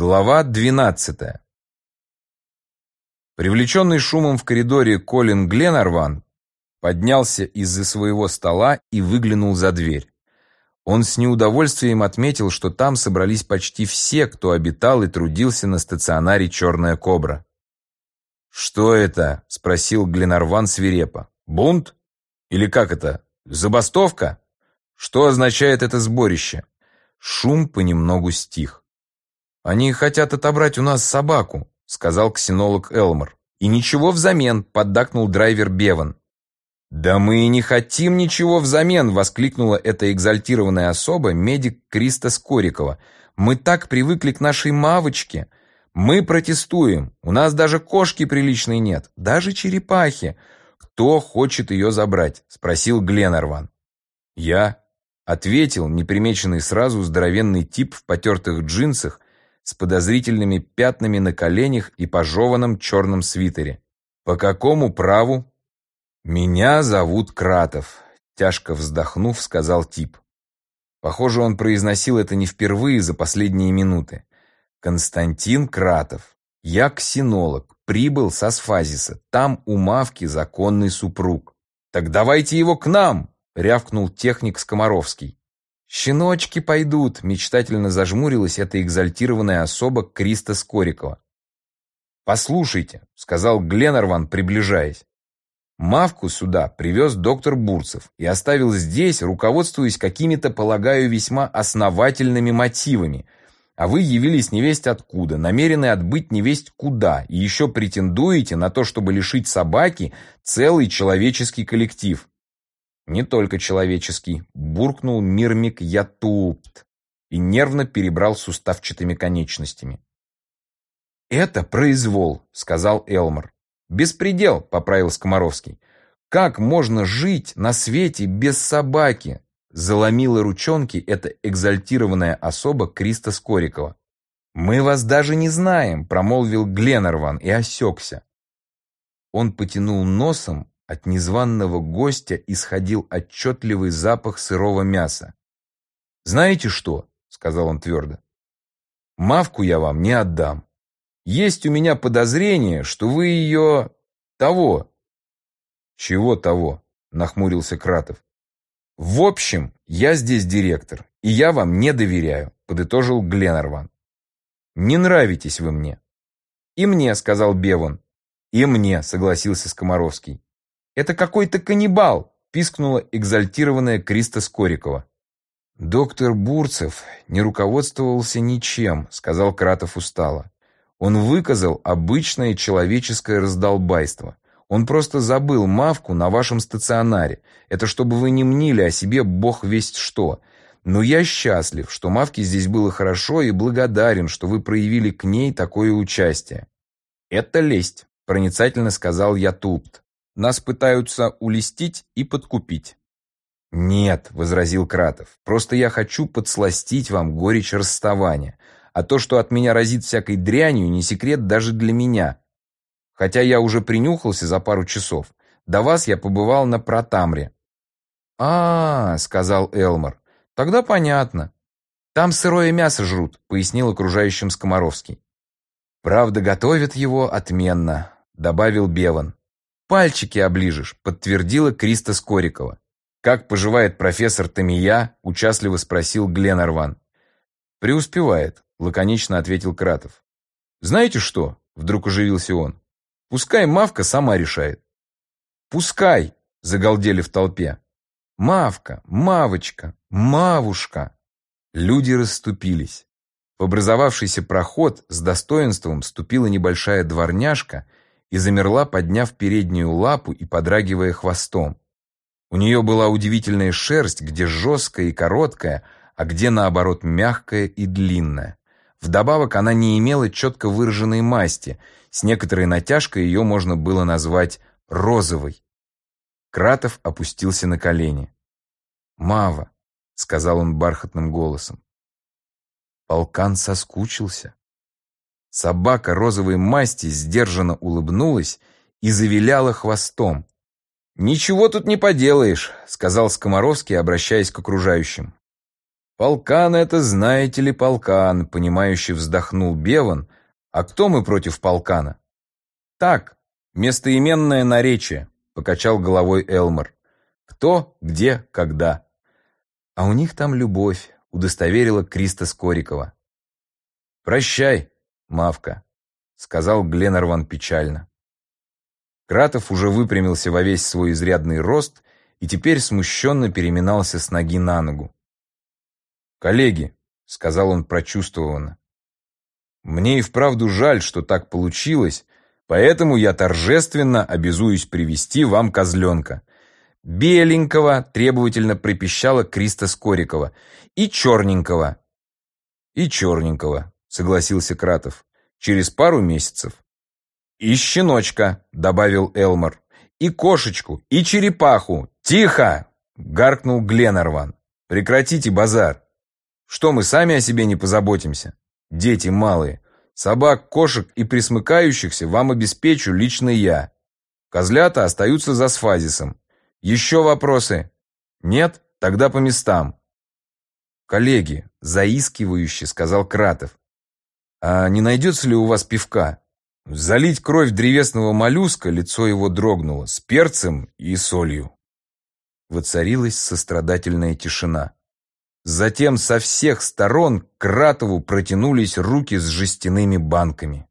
Глава двенадцатая. Привлеченный шумом в коридоре Колин Гленарван поднялся из-за своего стола и выглянул за дверь. Он с неудовольствием отметил, что там собрались почти все, кто обитал и трудился на стационаре «Черная кобра». «Что это?» — спросил Гленарван свирепо. «Бунт? Или как это? Забастовка? Что означает это сборище?» Шум понемногу стих. «Они хотят отобрать у нас собаку», — сказал ксенолог Элмор. «И ничего взамен», — поддакнул драйвер Беван. «Да мы и не хотим ничего взамен!» — воскликнула эта экзальтированная особа, медик Криста Скорикова. «Мы так привыкли к нашей мавочке! Мы протестуем! У нас даже кошки приличной нет, даже черепахи! Кто хочет ее забрать?» — спросил Гленарван. «Я», — ответил непримеченный сразу здоровенный тип в потертых джинсах с подозрительными пятнами на коленях и пожеванном черном свитере. «По какому праву?» «Меня зовут Кратов», — тяжко вздохнув, сказал тип. Похоже, он произносил это не впервые за последние минуты. «Константин Кратов. Я ксенолог. Прибыл со Сфазиса. Там у Мавки законный супруг». «Так давайте его к нам!» — рявкнул техник Скоморовский. «Щеночки пойдут!» — мечтательно зажмурилась эта экзальтированная особа Криста Скорикова. «Послушайте», — сказал Гленарван, приближаясь. «Мавку сюда привез доктор Бурцев и оставил здесь, руководствуясь какими-то, полагаю, весьма основательными мотивами. А вы явились невесть откуда, намерены отбыть невесть куда, и еще претендуете на то, чтобы лишить собаки целый человеческий коллектив. Не только человеческий, буркнул Мирмик Ятупт и нервно перебрал суставчатыми конечностями. «Это произвол», — сказал Элмор. «Беспредел», — поправил Скоморовский. «Как можно жить на свете без собаки?» Заломила ручонки эта экзальтированная особа Криста Скорикова. «Мы вас даже не знаем», — промолвил Гленарван и осекся. Он потянул носом от незваного гостя исходил отчетливый запах сырого мяса. «Знаете что?» — сказал он твердо. «Мавку я вам не отдам. Есть у меня подозрение, что вы ее... того». «Чего того?» — нахмурился Кратов. «В общем, я здесь директор, и я вам не доверяю», — подытожил Гленарван. «Не нравитесь вы мне». «И мне», — сказал Бевон. «И мне», — согласился Скоморовский. «Это какой-то каннибал!» – пискнула экзальтированная Криста Скорикова. «Доктор Бурцев не руководствовался ничем», – сказал Кратов устало. «Он выказал обычное человеческое раздолбайство. Он просто забыл мавку на вашем стационаре. Это чтобы вы не мнили о себе бог весть что. Но я счастлив, что мавке здесь было хорошо и благодарен, что вы проявили к ней такое участие». «Это лесть», – проницательно сказал я Тупт. Нас пытаются улестить и подкупить. «Нет», — возразил Кратов, — «просто я хочу подсластить вам горечь расставания. А то, что от меня разит всякой дрянью, не секрет даже для меня. Хотя я уже принюхался за пару часов. До вас я побывал на Протамре». «А, -а — сказал Элмор, — тогда понятно. Там сырое мясо жрут», — пояснил окружающим Скоморовский. «Правда, готовят его отменно», — добавил Беван. «Пальчики оближешь», — подтвердила Криста Скорикова. «Как поживает профессор Тамия?» — участливо спросил Гленарван. «Преуспевает», — лаконично ответил Кратов. «Знаете что?» — вдруг оживился он. «Пускай Мавка сама решает». «Пускай!» — загалдели в толпе. «Мавка! Мавочка! Мавушка!» Люди расступились. В образовавшийся проход с достоинством ступила небольшая дворняжка — и замерла, подняв переднюю лапу и подрагивая хвостом. У нее была удивительная шерсть, где жесткая и короткая, а где, наоборот, мягкая и длинная. Вдобавок она не имела четко выраженной масти, с некоторой натяжкой ее можно было назвать розовой. Кратов опустился на колени. «Мава», — сказал он бархатным голосом. Полкан соскучился. Собака розовой масти сдержанно улыбнулась и завиляла хвостом. «Ничего тут не поделаешь», — сказал Скоморовский, обращаясь к окружающим. «Полкан — это, знаете ли, полкан», — понимающе вздохнул Беван. «А кто мы против полкана?» «Так, местоименное наречие», — покачал головой Элмор. «Кто, где, когда». «А у них там любовь», — удостоверила Криста Скорикова. «Прощай, Мавка», — сказал Гленарван печально. Кратов уже выпрямился во весь свой изрядный рост и теперь смущенно переминался с ноги на ногу. «Коллеги», — сказал он прочувствованно, — «мне и вправду жаль, что так получилось, поэтому я торжественно обязуюсь привести вам козленка». «Беленького», — требовательно пропищала Криста Скорикова, — «и черненького». «И черненького», — согласился Кратов, — «через пару месяцев». «И щеночка», — добавил Элмор, — «и кошечку, и черепаху». «Тихо!» — гаркнул Гленарван. «Прекратите базар». Что мы сами о себе не позаботимся? Дети малые. Собак, кошек и присмыкающихся вам обеспечу лично я. Козлята остаются за сфазисом. Еще вопросы? Нет? Тогда по местам. Коллеги, заискивающе сказал Кратов. А не найдется ли у вас пивка? Залить кровь древесного моллюска, лицо его дрогнуло, с перцем и солью. Воцарилась сострадательная тишина. Затем со всех сторон к Кратову протянулись руки с жестяными банками.